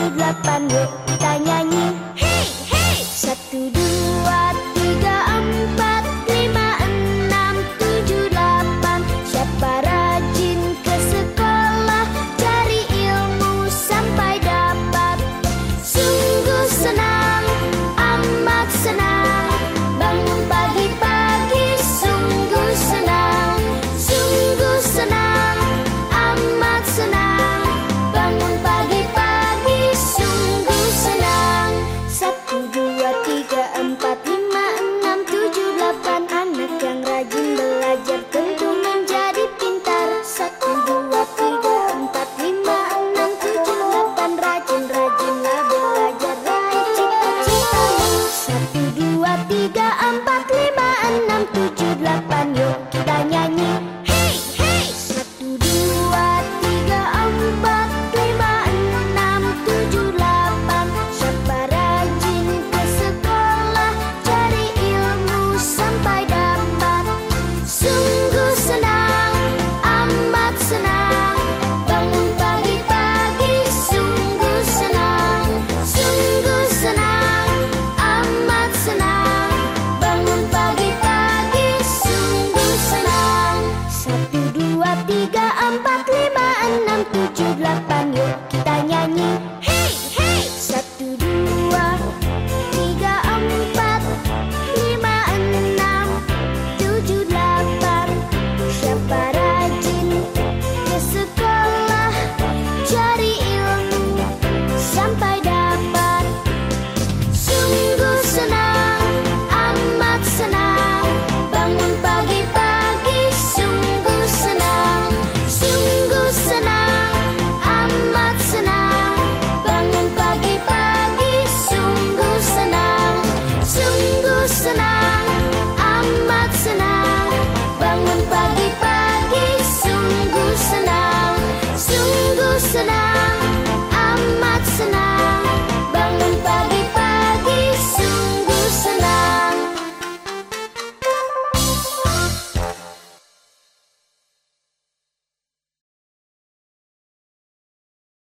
tujuh delapan yuk kita nyanyi. Hey hey. Satu dua put do. enam, tujuh, lapan Yuk kita nyanyi.